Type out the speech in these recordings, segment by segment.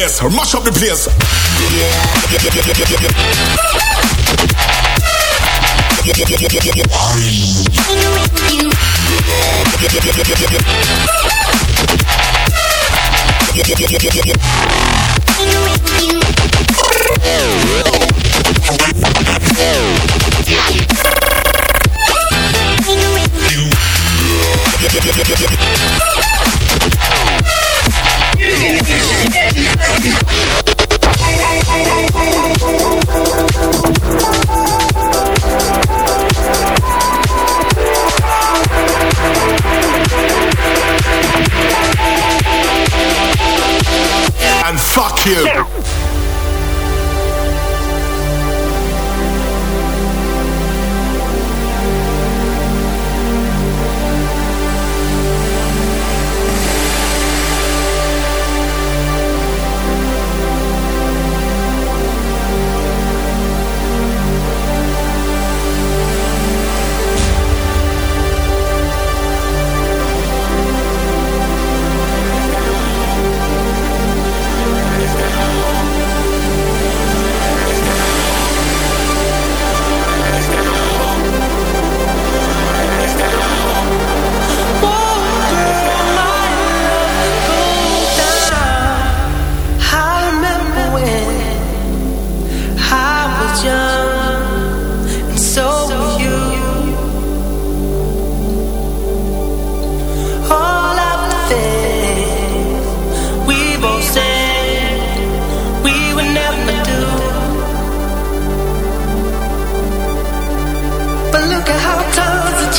place, mash up the place. Yeah and fuck you.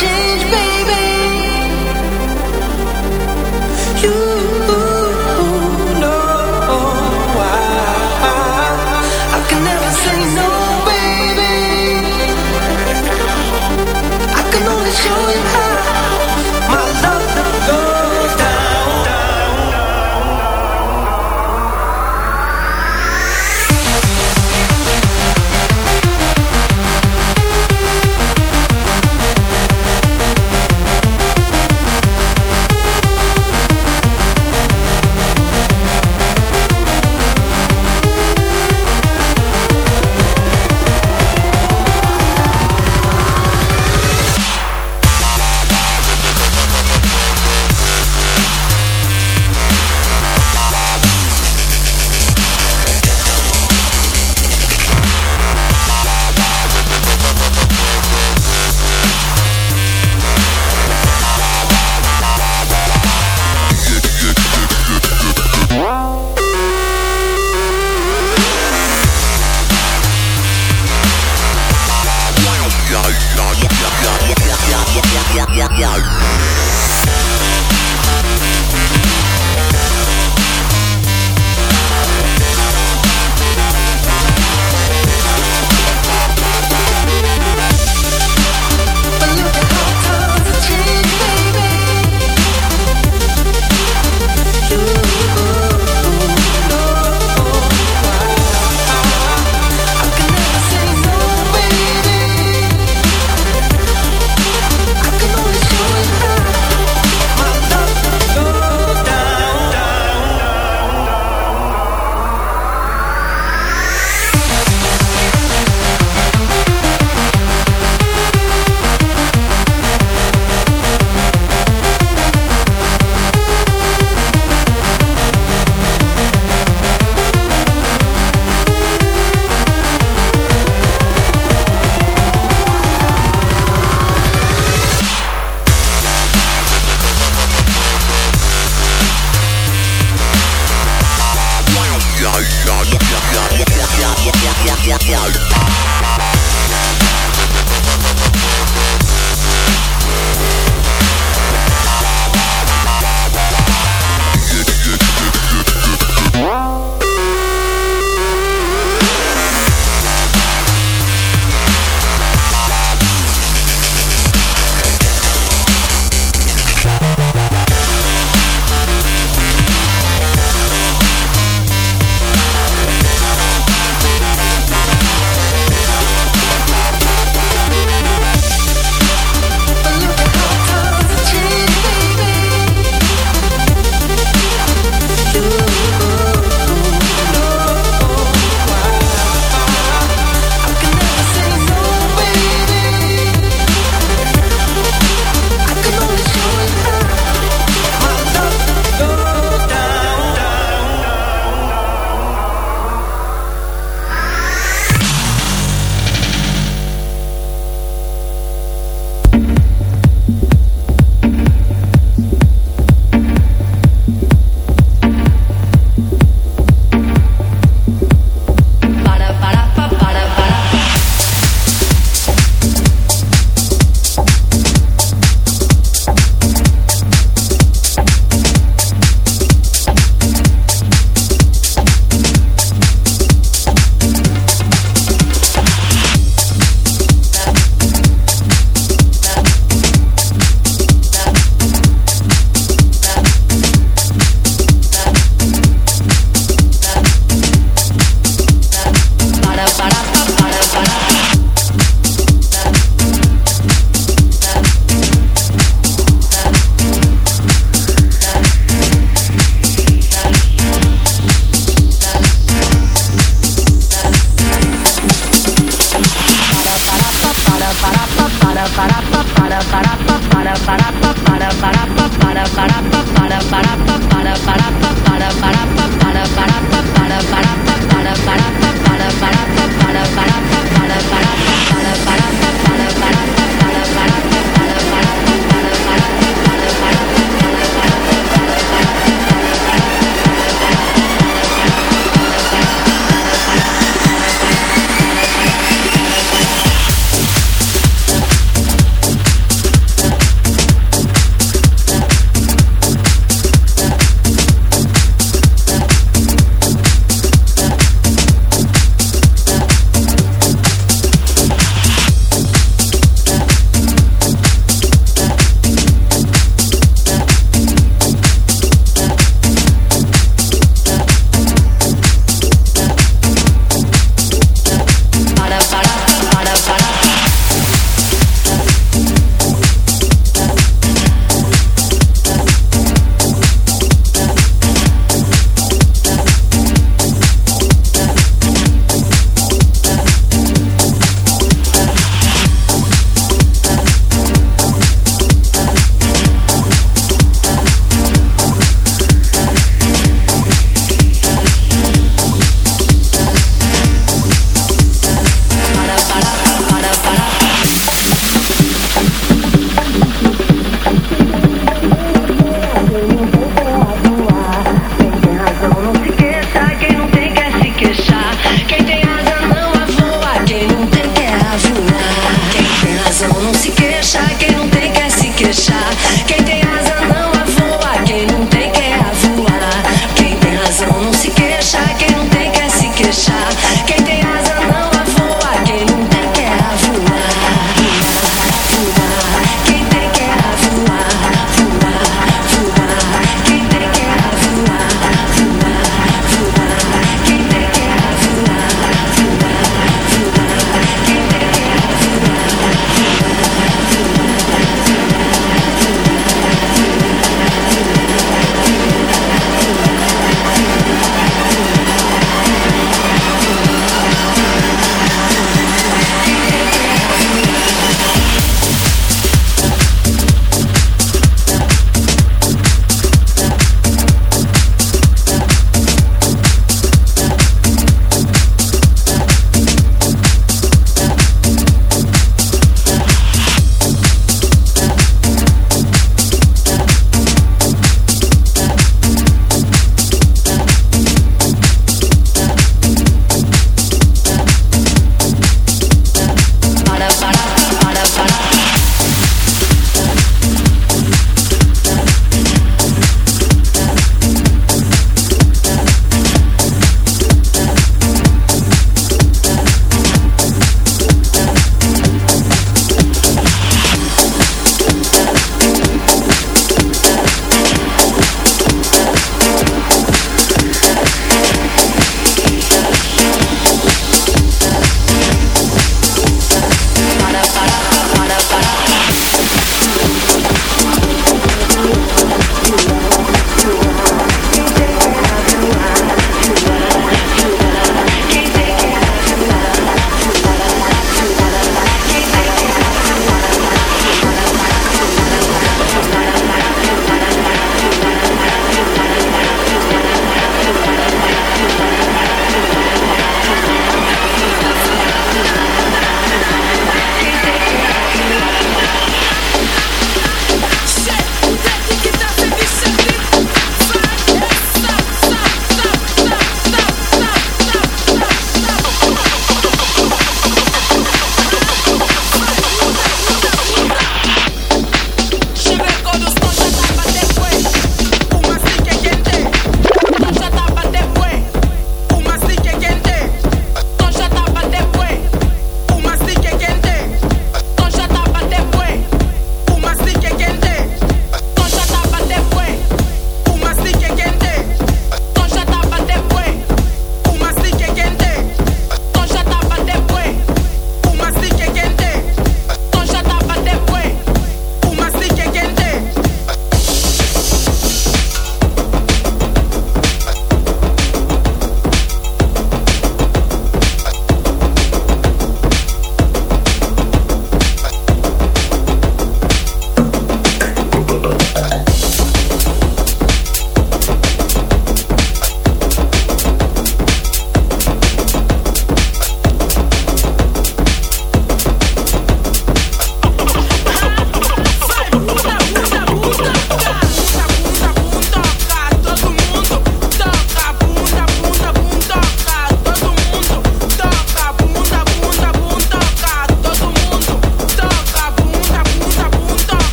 change me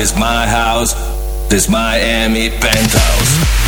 is my house. This Miami penthouse.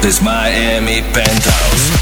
This Miami penthouse.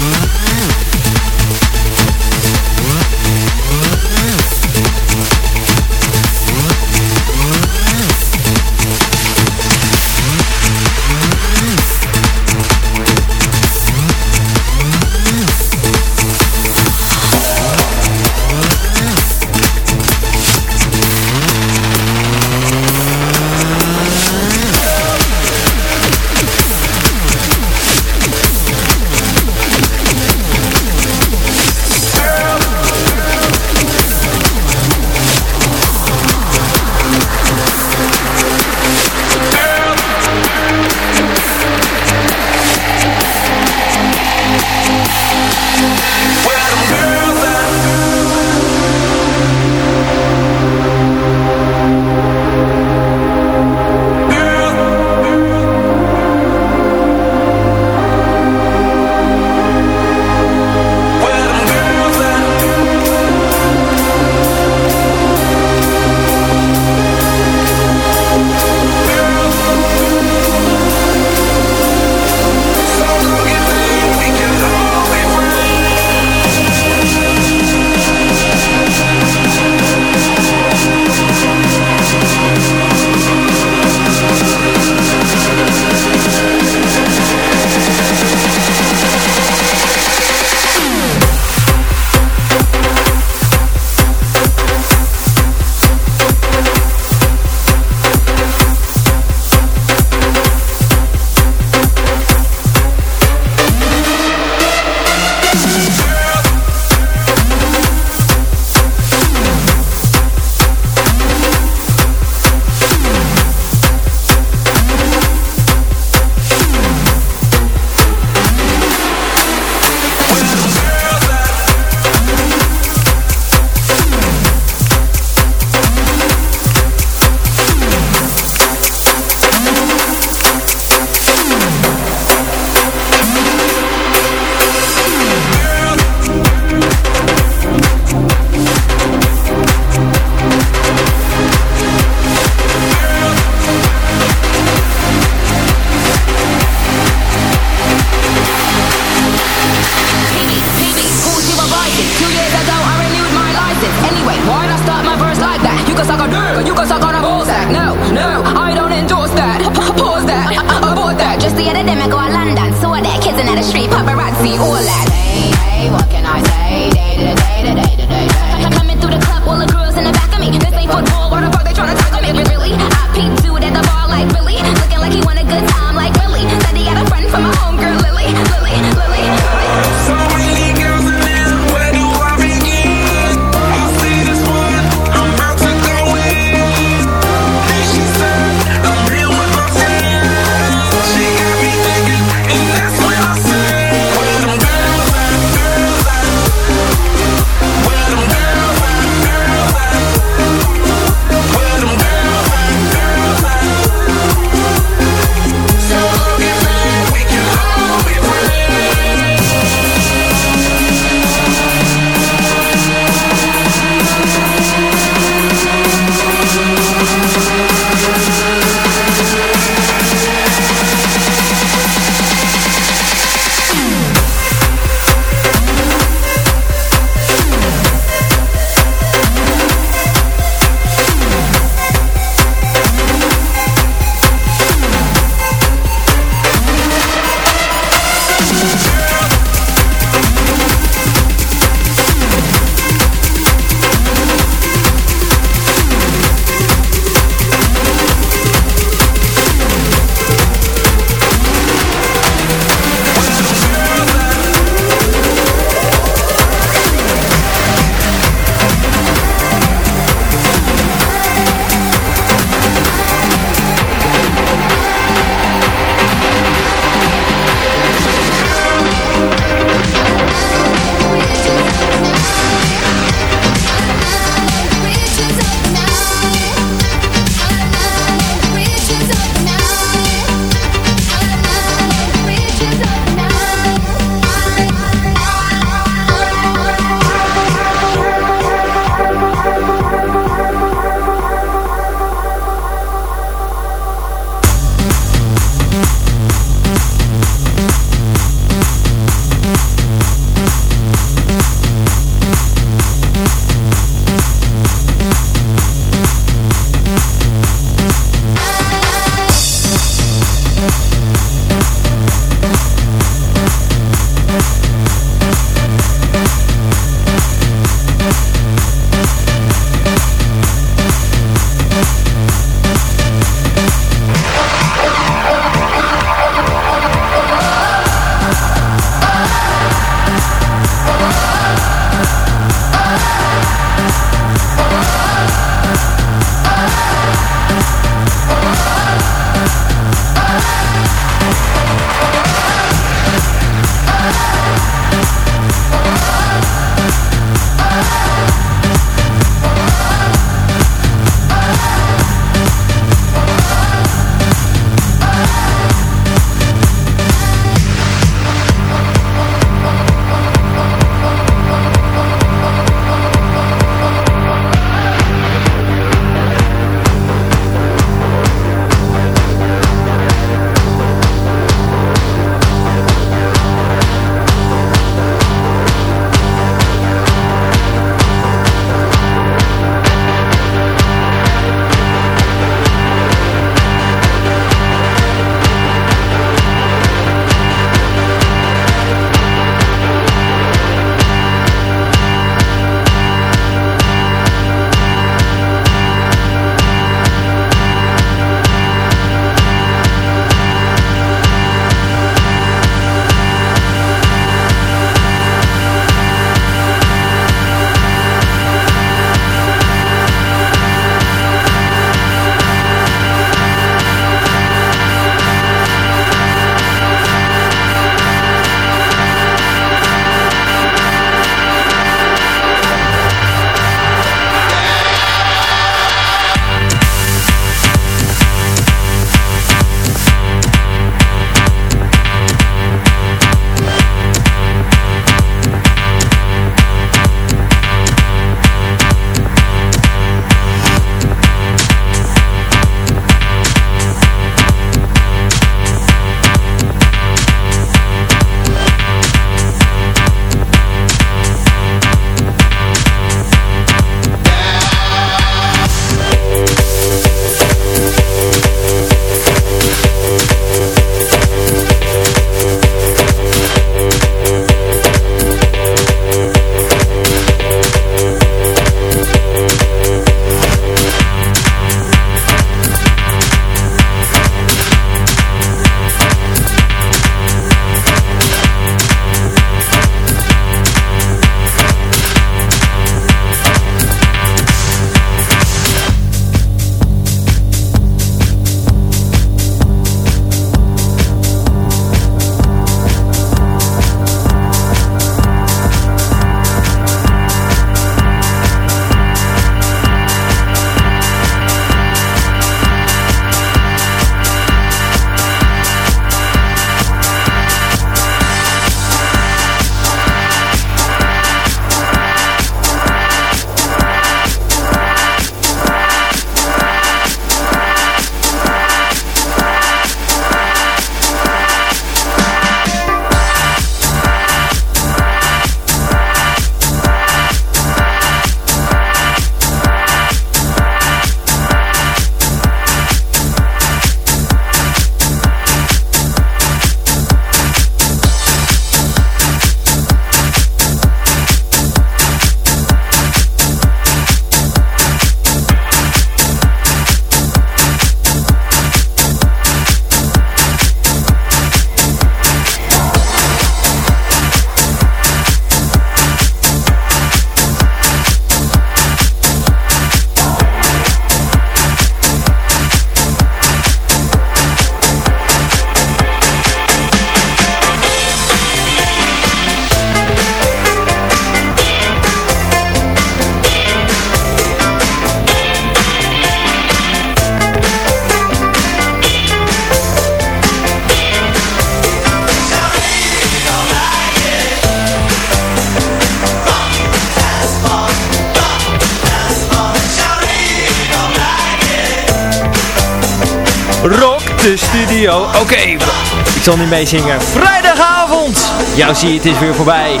Niet meezingen. Vrijdagavond! Jou zie je, het is weer voorbij.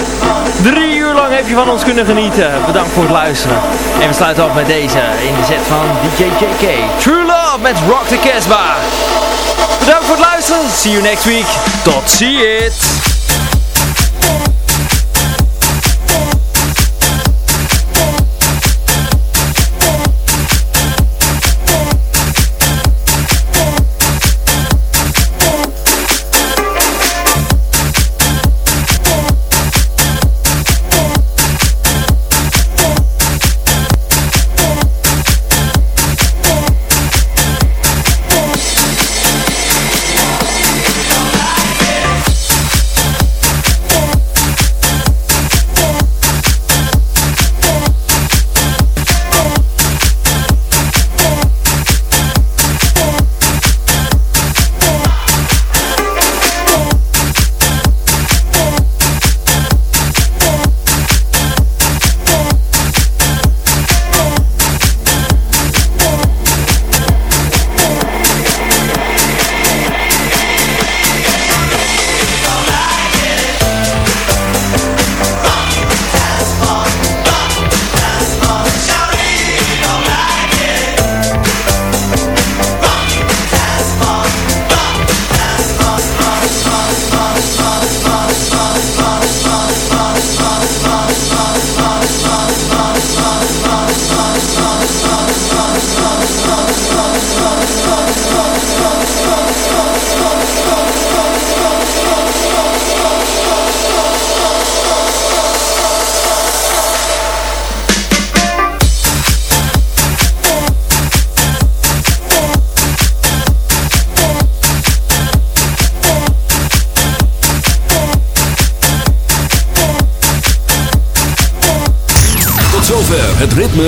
Drie uur lang heb je van ons kunnen genieten. Bedankt voor het luisteren. En we sluiten af met deze in de set van DJ JK. True Love met Rock the Casbah. Bedankt voor het luisteren. See you next week. Tot ziens.